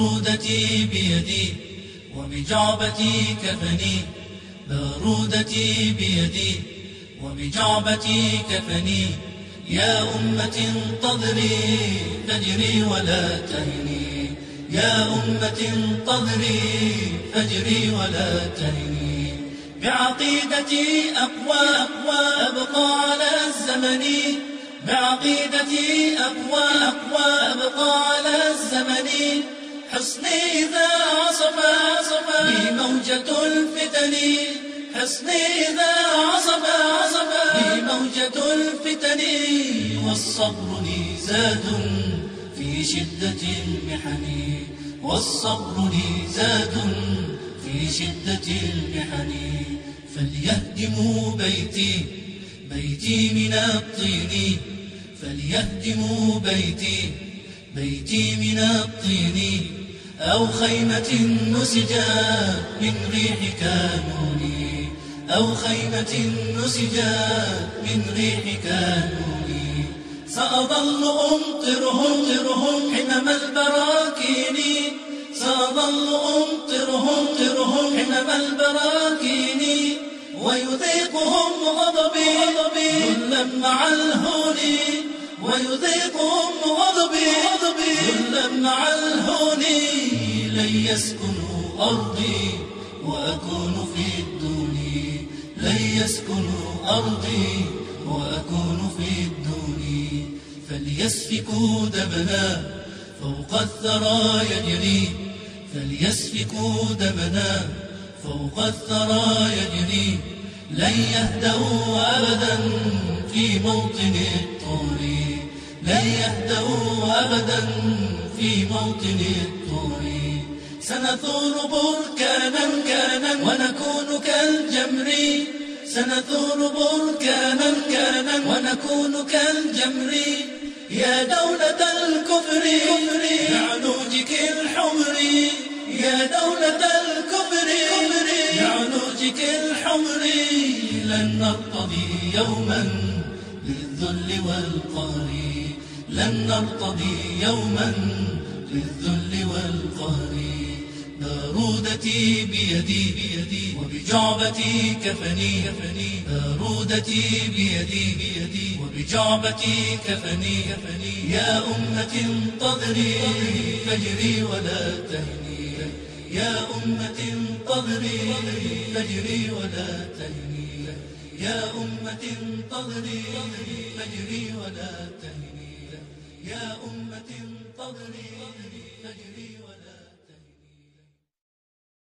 بارودتي بيدي وبجعبتي كفني. بارودتي بيدي وبجعبتي كفني. يا أمة انتظري فجري ولا تهني. يا أمة انتظري فجري ولا تهني. بعقيدتي أقوى أقوى أبقى على الزمن. بعقيدتي أقوى أقوى أبقى على الزمن. حصني إذا عصف عصف بي موجة الفتن حصني إذا عصف عصف بي موجة الفتن والصبر لي زاد في شدة المحن. والصبر لي زاد في شدة المحن. فليهدموا بيتي بيتي من الطين. فليهدموا بيتي بيتي من الطين. أو خيمة نسجا من ريح كانوني أو خيمة نسجا من ريح كانوني سأظل أمطرهم طرهم حمم البراكين. سأظل أمطرهم طرهم حمم البراكين. ويذيقهم غضبي ذلا مع الهون. ويذيقهم غضبي ذلا مع الهون لن يسكنوا أرضي وأكون في الدون لن يسكنوا أرضي وأكون في الدون فليسفكوا دمنا فوق الثرى يجري فليسفكوا دمنا فوق الثرى يجري لن يهدأوا أبدا في موطن الطور لن يهدأوا أبدا في موطن الطور. سنثور بركانا كانا ونكون كالجمر. سنثور بركانا كانا ونكون كالجمر. يا دولة الكفر بعلوجك الحمر يا دولة الكفر بعلوجك الحمر لن نرتضي يوما للذل والقهر لن نرتضي يوما للذل والقهر. بارودتي بيدي بيدي وبجعبتي كفني. كفني بارودتي بيدي بيدي وبجعبتي كفني كفني. يا أمة انتظري فجري ولا تهني. يا أمة انتظري فجري ولا تهني. يا أمة انتظري فجري ولا تهني. يا أمة انتظري فجري